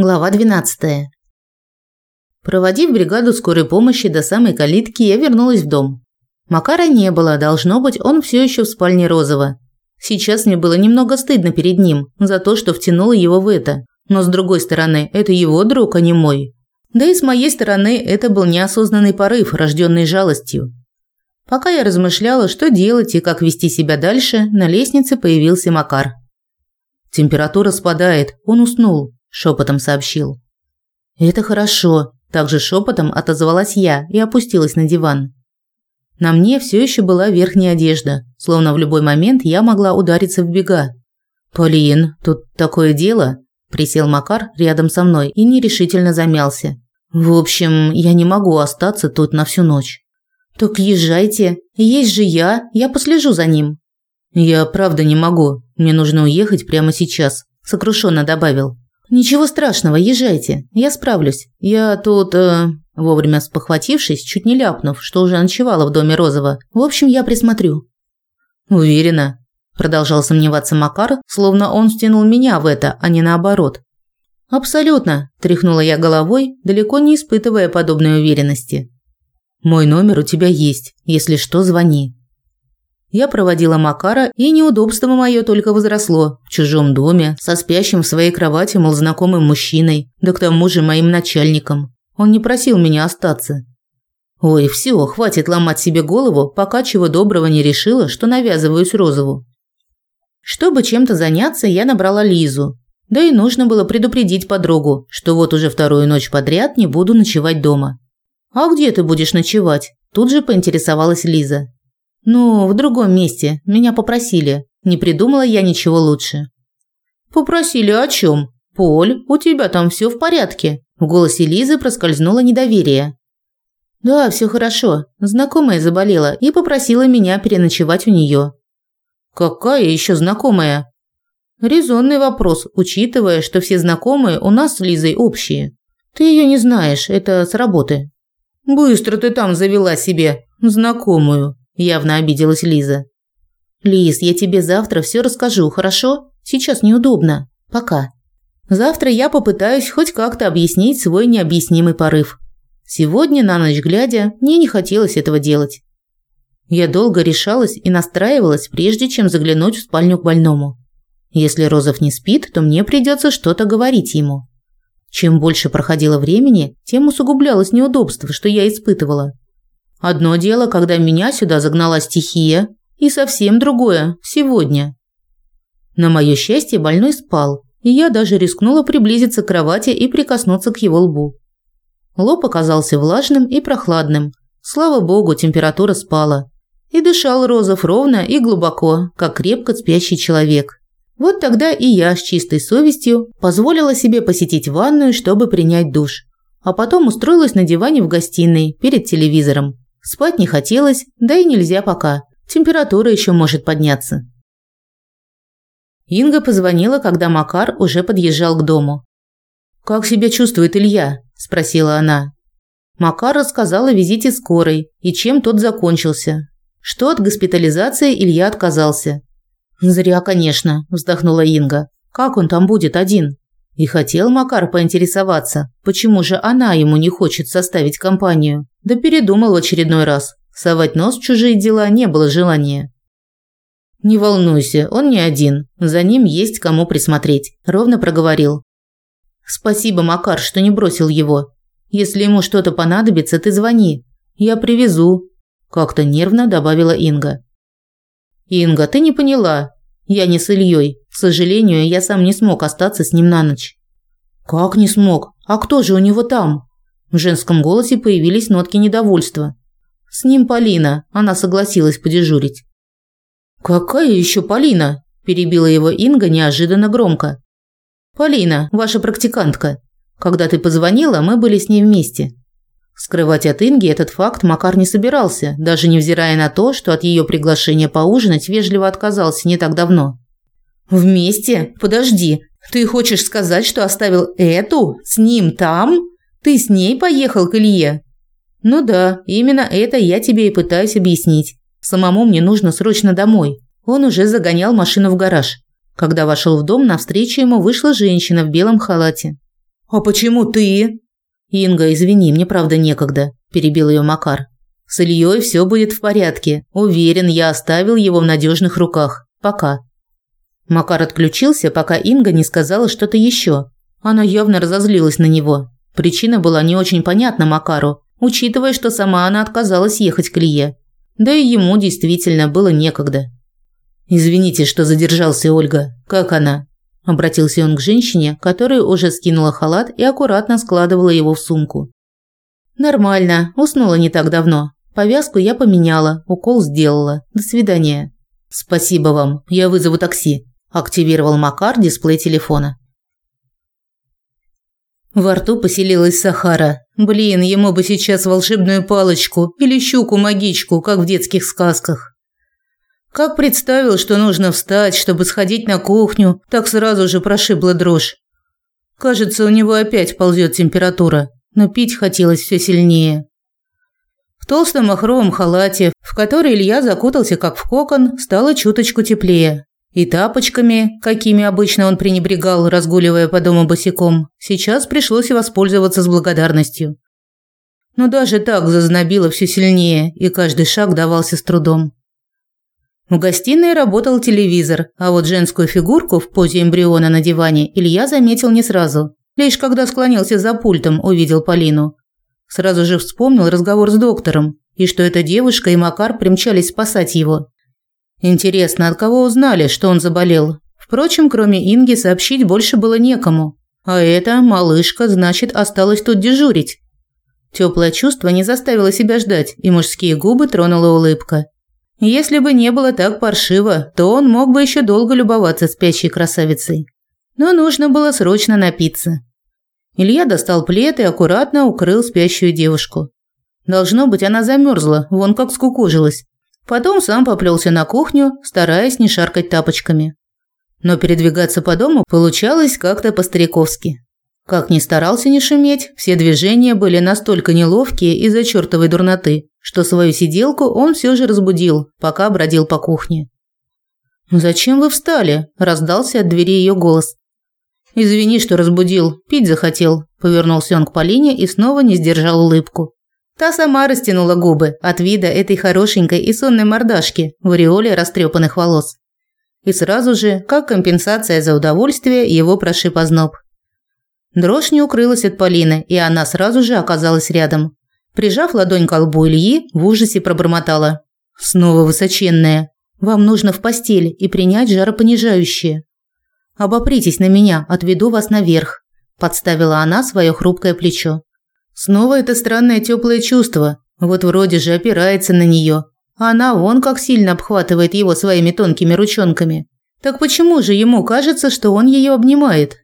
Глава 12. Проводив бригаду скорой помощи до самой калитки, я вернулась в дом. Макара не было, должно быть, он все еще в спальне Розова. Сейчас мне было немного стыдно перед ним за то, что втянула его в это. Но с другой стороны, это его друг, а не мой. Да и с моей стороны, это был неосознанный порыв, рожденный жалостью. Пока я размышляла, что делать и как вести себя дальше, на лестнице появился Макар. Температура спадает, он уснул шепотом сообщил. Это хорошо, также шепотом отозвалась я и опустилась на диван. На мне все еще была верхняя одежда, словно в любой момент я могла удариться в бега. Полин, тут такое дело, присел Макар рядом со мной и нерешительно замялся. В общем, я не могу остаться тут на всю ночь. Так езжайте, есть же я, я послежу за ним. Я правда не могу. Мне нужно уехать прямо сейчас, сокрушенно добавил. «Ничего страшного, езжайте, я справлюсь. Я тут...» э, Вовремя спохватившись, чуть не ляпнув, что уже ночевала в доме Розова. «В общем, я присмотрю». «Уверена?» Продолжал сомневаться Макар, словно он стянул меня в это, а не наоборот. «Абсолютно», – тряхнула я головой, далеко не испытывая подобной уверенности. «Мой номер у тебя есть. Если что, звони». Я проводила Макара, и неудобство мое только возросло. В чужом доме, со спящим в своей кровати, мол, знакомым мужчиной, да к тому же моим начальником. Он не просил меня остаться. Ой, все, хватит ломать себе голову, пока чего доброго не решила, что навязываюсь Розову. Чтобы чем-то заняться, я набрала Лизу. Да и нужно было предупредить подругу, что вот уже вторую ночь подряд не буду ночевать дома. «А где ты будешь ночевать?» Тут же поинтересовалась Лиза. «Ну, в другом месте. Меня попросили. Не придумала я ничего лучше». «Попросили о чем? Поль, у тебя там все в порядке?» В голосе Лизы проскользнуло недоверие. «Да, все хорошо. Знакомая заболела и попросила меня переночевать у нее». «Какая еще знакомая?» Резонный вопрос, учитывая, что все знакомые у нас с Лизой общие. Ты ее не знаешь, это с работы. Быстро ты там завела себе знакомую. Явно обиделась Лиза. Лиз, я тебе завтра все расскажу, хорошо? Сейчас неудобно. Пока. Завтра я попытаюсь хоть как-то объяснить свой необъяснимый порыв. Сегодня на ночь глядя, мне не хотелось этого делать. Я долго решалась и настраивалась, прежде чем заглянуть в спальню к больному. Если Розов не спит, то мне придется что-то говорить ему. Чем больше проходило времени, тем усугублялось неудобство, что я испытывала. Одно дело, когда меня сюда загнала стихия, и совсем другое – сегодня. На мое счастье, больной спал, и я даже рискнула приблизиться к кровати и прикоснуться к его лбу. Лоб оказался влажным и прохладным. Слава богу, температура спала. И дышал Розов ровно и глубоко, как крепко спящий человек. Вот тогда и я с чистой совестью позволила себе посетить ванную, чтобы принять душ. А потом устроилась на диване в гостиной перед телевизором. Спать не хотелось, да и нельзя пока. Температура еще может подняться. Инга позвонила, когда Макар уже подъезжал к дому. «Как себя чувствует Илья?» – спросила она. Макар рассказал о визите скорой и чем тот закончился. Что от госпитализации Илья отказался. «Зря, конечно», – вздохнула Инга. «Как он там будет один?» И хотел Макар поинтересоваться, почему же она ему не хочет составить компанию. Да передумал в очередной раз. Совать нос в чужие дела не было желания. «Не волнуйся, он не один. За ним есть кому присмотреть», – ровно проговорил. «Спасибо, Макар, что не бросил его. Если ему что-то понадобится, ты звони. Я привезу», – как-то нервно добавила Инга. «Инга, ты не поняла. Я не с Ильей. К сожалению, я сам не смог остаться с ним на ночь. Как не смог? А кто же у него там? В женском голосе появились нотки недовольства. С ним Полина. Она согласилась подежурить. Какая еще Полина? перебила его Инга неожиданно громко. Полина, ваша практикантка. Когда ты позвонила, мы были с ней вместе. Скрывать от Инги этот факт Макар не собирался, даже невзирая на то, что от ее приглашения поужинать вежливо отказался не так давно. «Вместе? Подожди. Ты хочешь сказать, что оставил эту с ним там? Ты с ней поехал к Илье?» «Ну да, именно это я тебе и пытаюсь объяснить. Самому мне нужно срочно домой». Он уже загонял машину в гараж. Когда вошел в дом, навстречу ему вышла женщина в белом халате. «А почему ты?» «Инга, извини, мне правда некогда», – перебил ее Макар. «С Ильей все будет в порядке. Уверен, я оставил его в надежных руках. Пока». Макар отключился, пока Инга не сказала что-то еще. Она явно разозлилась на него. Причина была не очень понятна Макару, учитывая, что сама она отказалась ехать к Илье. Да и ему действительно было некогда. «Извините, что задержался, Ольга. Как она?» Обратился он к женщине, которая уже скинула халат и аккуратно складывала его в сумку. «Нормально. Уснула не так давно. Повязку я поменяла, укол сделала. До свидания». «Спасибо вам. Я вызову такси», – активировал Макар дисплей телефона. Во рту поселилась Сахара. Блин, ему бы сейчас волшебную палочку или щуку-магичку, как в детских сказках. Как представил, что нужно встать, чтобы сходить на кухню, так сразу же прошибла дрожь. Кажется, у него опять ползет температура, но пить хотелось все сильнее. В толстом махровом халате, в который Илья закутался как в кокон, стало чуточку теплее. И тапочками, какими обычно он пренебрегал, разгуливая по дому босиком, сейчас пришлось воспользоваться с благодарностью. Но даже так зазнобило все сильнее, и каждый шаг давался с трудом. В гостиной работал телевизор, а вот женскую фигурку в позе эмбриона на диване Илья заметил не сразу. Лишь когда склонился за пультом, увидел Полину. Сразу же вспомнил разговор с доктором, и что эта девушка и Макар примчались спасать его. Интересно, от кого узнали, что он заболел? Впрочем, кроме Инги сообщить больше было некому. А эта малышка, значит, осталась тут дежурить. Теплое чувство не заставило себя ждать, и мужские губы тронула улыбка. Если бы не было так паршиво, то он мог бы еще долго любоваться спящей красавицей. Но нужно было срочно напиться. Илья достал плед и аккуратно укрыл спящую девушку. Должно быть, она замерзла, вон как скукожилась. Потом сам поплелся на кухню, стараясь не шаркать тапочками. Но передвигаться по дому получалось как-то по-стариковски. Как ни старался не шуметь, все движения были настолько неловкие из-за чертовой дурноты, что свою сиделку он все же разбудил, пока бродил по кухне. «Зачем вы встали?» – раздался от двери ее голос. «Извини, что разбудил, пить захотел», – повернулся он к Полине и снова не сдержал улыбку. Та сама растянула губы от вида этой хорошенькой и сонной мордашки в ореоле растрепанных волос. И сразу же, как компенсация за удовольствие, его прошиб озноб. Дрожь не укрылась от Полины, и она сразу же оказалась рядом. Прижав ладонь к лбу Ильи, в ужасе пробормотала. «Снова высоченная. Вам нужно в постель и принять жаропонижающее. Обопритесь на меня, отведу вас наверх», – подставила она свое хрупкое плечо. Снова это странное теплое чувство. Вот вроде же опирается на нее, она вон как сильно обхватывает его своими тонкими ручонками. Так почему же ему кажется, что он ее обнимает?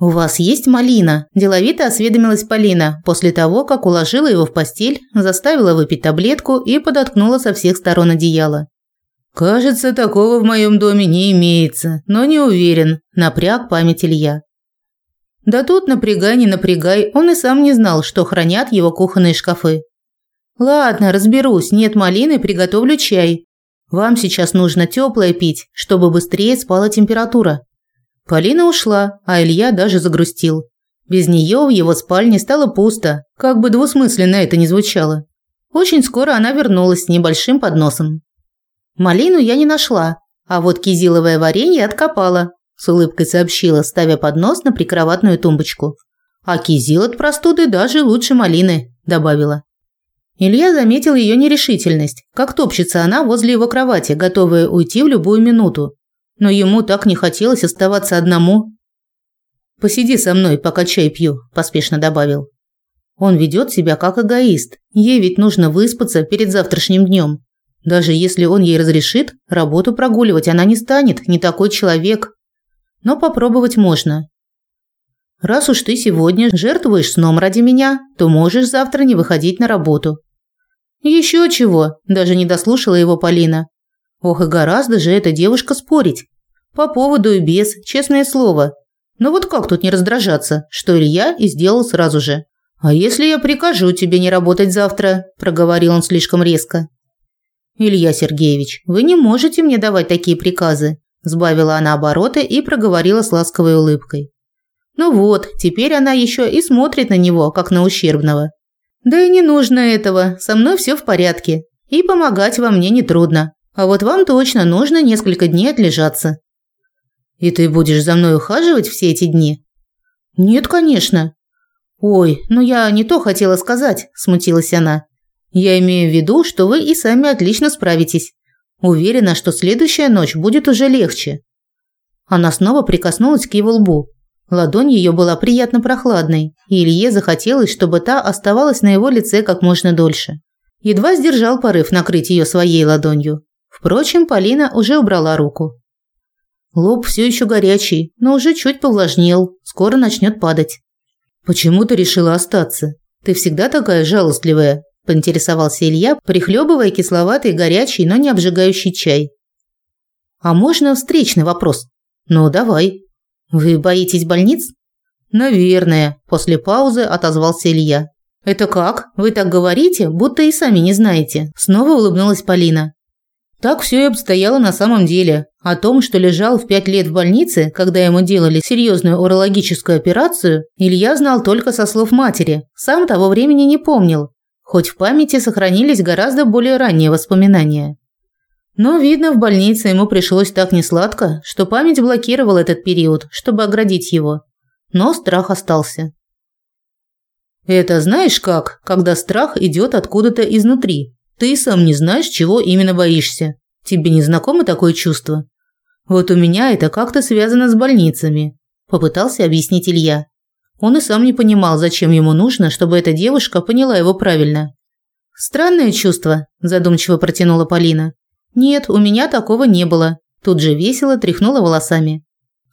«У вас есть малина?» – деловито осведомилась Полина после того, как уложила его в постель, заставила выпить таблетку и подоткнула со всех сторон одеяло. «Кажется, такого в моем доме не имеется, но не уверен», – напряг память Илья. Да тут напрягай, не напрягай, он и сам не знал, что хранят его кухонные шкафы. «Ладно, разберусь, нет малины, приготовлю чай. Вам сейчас нужно теплое пить, чтобы быстрее спала температура». Полина ушла, а Илья даже загрустил. Без нее в его спальне стало пусто, как бы двусмысленно это ни звучало. Очень скоро она вернулась с небольшим подносом. Малину я не нашла, а вот кизиловое варенье откопала, с улыбкой сообщила, ставя поднос на прикроватную тумбочку. А кизил от простуды даже лучше малины, добавила. Илья заметил ее нерешительность, как топчется она возле его кровати, готовая уйти в любую минуту, но ему так не хотелось оставаться одному. «Посиди со мной, пока чай пью», – поспешно добавил. Он ведет себя как эгоист. Ей ведь нужно выспаться перед завтрашним днем. Даже если он ей разрешит, работу прогуливать она не станет, не такой человек. Но попробовать можно. Раз уж ты сегодня жертвуешь сном ради меня, то можешь завтра не выходить на работу. Еще чего, даже не дослушала его Полина. Ох, и гораздо же эта девушка спорить. По поводу и без, честное слово. Но вот как тут не раздражаться, что Илья и сделал сразу же. «А если я прикажу тебе не работать завтра?» – проговорил он слишком резко. «Илья Сергеевич, вы не можете мне давать такие приказы», – сбавила она обороты и проговорила с ласковой улыбкой. Ну вот, теперь она еще и смотрит на него, как на ущербного. Да и не нужно этого, со мной все в порядке. И помогать вам мне нетрудно. А вот вам точно нужно несколько дней отлежаться. И ты будешь за мной ухаживать все эти дни? Нет, конечно. Ой, ну я не то хотела сказать, смутилась она. Я имею в виду, что вы и сами отлично справитесь. Уверена, что следующая ночь будет уже легче. Она снова прикоснулась к его лбу. Ладонь ее была приятно прохладной, и Илье захотелось, чтобы та оставалась на его лице как можно дольше. Едва сдержал порыв накрыть ее своей ладонью. Впрочем, Полина уже убрала руку. Лоб все еще горячий, но уже чуть повлажнел, скоро начнет падать. «Почему ты решила остаться? Ты всегда такая жалостливая?» – поинтересовался Илья, прихлебывая кисловатый, горячий, но не обжигающий чай. «А можно встречный вопрос?» «Ну, давай». «Вы боитесь больниц?» «Наверное», – после паузы отозвался Илья. «Это как? Вы так говорите, будто и сами не знаете», – снова улыбнулась Полина. Так все и обстояло на самом деле. О том, что лежал в пять лет в больнице, когда ему делали серьезную урологическую операцию, Илья знал только со слов матери. Сам того времени не помнил, хоть в памяти сохранились гораздо более ранние воспоминания. Но, видно, в больнице ему пришлось так несладко, что память блокировала этот период, чтобы оградить его. Но страх остался. Это знаешь как, когда страх идет откуда-то изнутри, ты сам не знаешь, чего именно боишься. Тебе не знакомо такое чувство? Вот у меня это как-то связано с больницами, попытался объяснить Илья. Он и сам не понимал, зачем ему нужно, чтобы эта девушка поняла его правильно. Странное чувство, задумчиво протянула Полина. Нет, у меня такого не было. Тут же весело тряхнула волосами.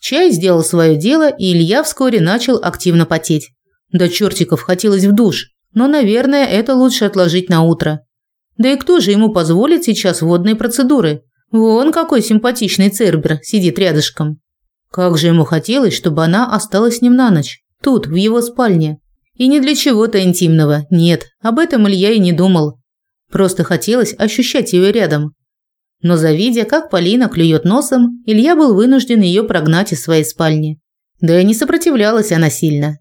Чай сделал свое дело, и Илья вскоре начал активно потеть. До чертиков хотелось в душ, но, наверное, это лучше отложить на утро. Да и кто же ему позволит сейчас водные процедуры? Вон какой симпатичный Цербер сидит рядышком. Как же ему хотелось, чтобы она осталась с ним на ночь, тут, в его спальне. И не для чего-то интимного, нет, об этом Илья и не думал. Просто хотелось ощущать ее рядом. Но завидя, как Полина клюет носом, Илья был вынужден ее прогнать из своей спальни. Да и не сопротивлялась она сильно.